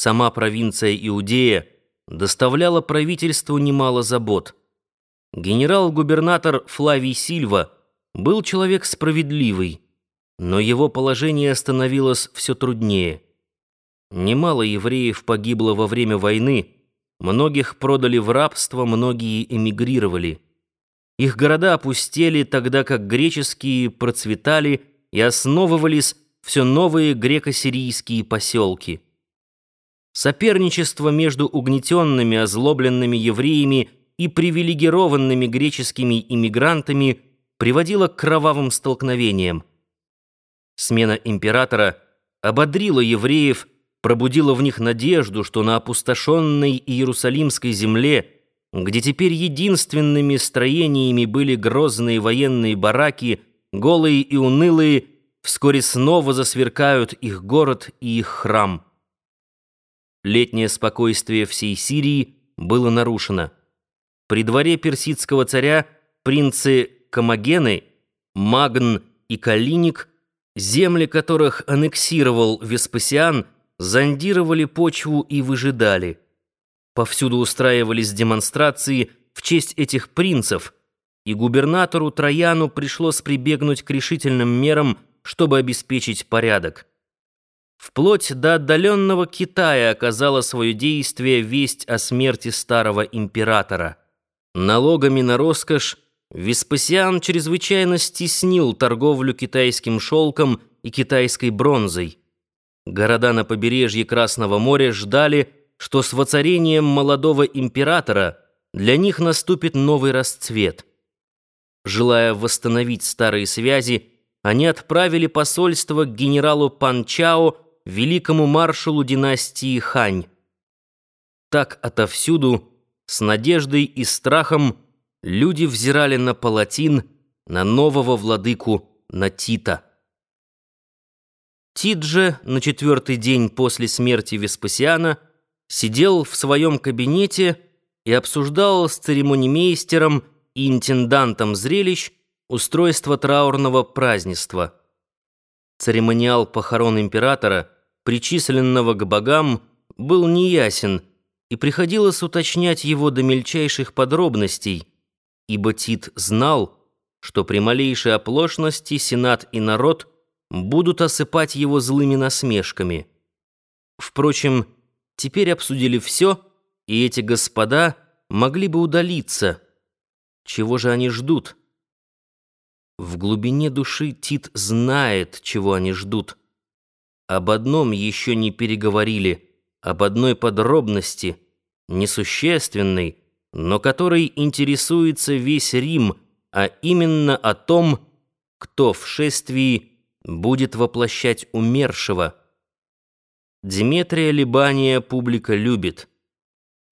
сама провинция Иудея доставляла правительству немало забот. Генерал-губернатор Флавий Сильва был человек справедливый, но его положение становилось все труднее. Немало евреев погибло во время войны, многих продали в рабство, многие эмигрировали. Их города опустели, тогда как греческие процветали и основывались все новые греко-сирийские поселки. Соперничество между угнетенными, озлобленными евреями и привилегированными греческими иммигрантами приводило к кровавым столкновениям. Смена императора ободрила евреев, пробудила в них надежду, что на опустошенной Иерусалимской земле, где теперь единственными строениями были грозные военные бараки, голые и унылые, вскоре снова засверкают их город и их храм. Летнее спокойствие всей Сирии было нарушено. При дворе персидского царя принцы Камагены, Магн и Калиник, земли которых аннексировал Веспасиан, зондировали почву и выжидали. Повсюду устраивались демонстрации в честь этих принцев, и губернатору Трояну пришлось прибегнуть к решительным мерам, чтобы обеспечить порядок. Вплоть до отдаленного Китая оказала свое действие весть о смерти старого императора. Налогами на роскошь Веспасиан чрезвычайно стеснил торговлю китайским шелком и китайской бронзой. Города на побережье Красного моря ждали, что с воцарением молодого императора для них наступит новый расцвет. Желая восстановить старые связи, они отправили посольство к генералу Панчао великому маршалу династии Хань. Так отовсюду, с надеждой и страхом, люди взирали на Палатин, на нового владыку, на Тита. Тит же на четвертый день после смерти Веспасиана сидел в своем кабинете и обсуждал с церемонимейстером и интендантом зрелищ устройство траурного празднества – Церемониал похорон императора, причисленного к богам, был неясен, и приходилось уточнять его до мельчайших подробностей, ибо Тит знал, что при малейшей оплошности Сенат и народ будут осыпать его злыми насмешками. Впрочем, теперь обсудили все, и эти господа могли бы удалиться. Чего же они ждут? В глубине души Тит знает, чего они ждут. Об одном еще не переговорили, об одной подробности, несущественной, но которой интересуется весь Рим, а именно о том, кто в шествии будет воплощать умершего. Деметрия Либания публика любит,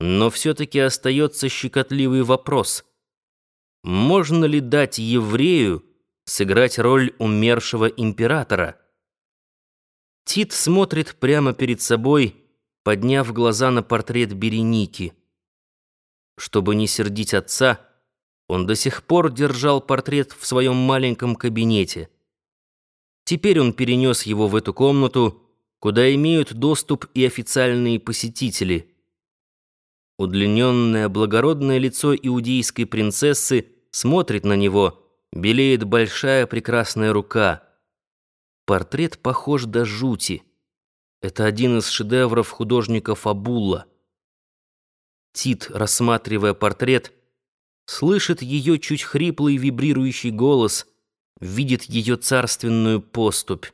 но все-таки остается щекотливый вопрос. Можно ли дать еврею, сыграть роль умершего императора. Тит смотрит прямо перед собой, подняв глаза на портрет Береники. Чтобы не сердить отца, он до сих пор держал портрет в своем маленьком кабинете. Теперь он перенес его в эту комнату, куда имеют доступ и официальные посетители. Удлиненное благородное лицо иудейской принцессы смотрит на него — белеет большая прекрасная рука. Портрет похож до жути. Это один из шедевров художника Фабула. Тит, рассматривая портрет, слышит ее чуть хриплый вибрирующий голос, видит ее царственную поступь.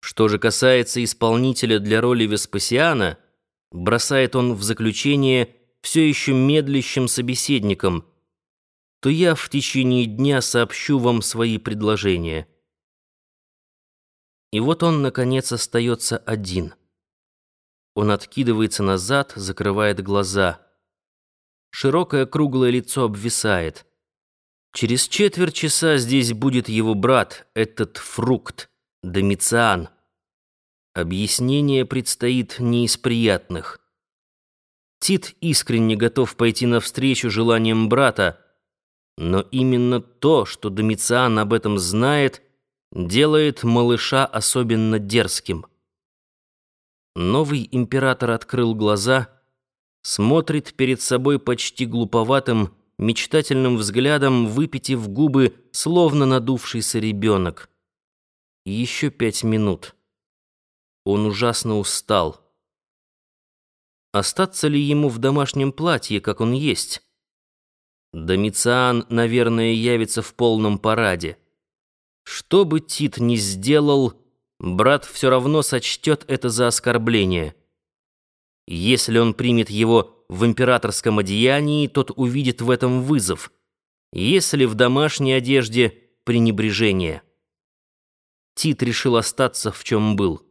Что же касается исполнителя для роли Веспасиана, бросает он в заключение все еще медлящим собеседником – то я в течение дня сообщу вам свои предложения. И вот он, наконец, остается один. Он откидывается назад, закрывает глаза. Широкое круглое лицо обвисает. Через четверть часа здесь будет его брат, этот фрукт, Домициан. Объяснение предстоит не из приятных. Тит искренне готов пойти навстречу желаниям брата, но именно то, что Домициан об этом знает, делает малыша особенно дерзким. Новый император открыл глаза, смотрит перед собой почти глуповатым, мечтательным взглядом, выпитив губы, словно надувшийся ребенок. Еще пять минут. Он ужасно устал. Остаться ли ему в домашнем платье, как он есть? Домициан, наверное, явится в полном параде. Что бы Тит ни сделал, брат все равно сочтет это за оскорбление. Если он примет его в императорском одеянии, тот увидит в этом вызов. Если в домашней одежде — пренебрежение. Тит решил остаться в чем был.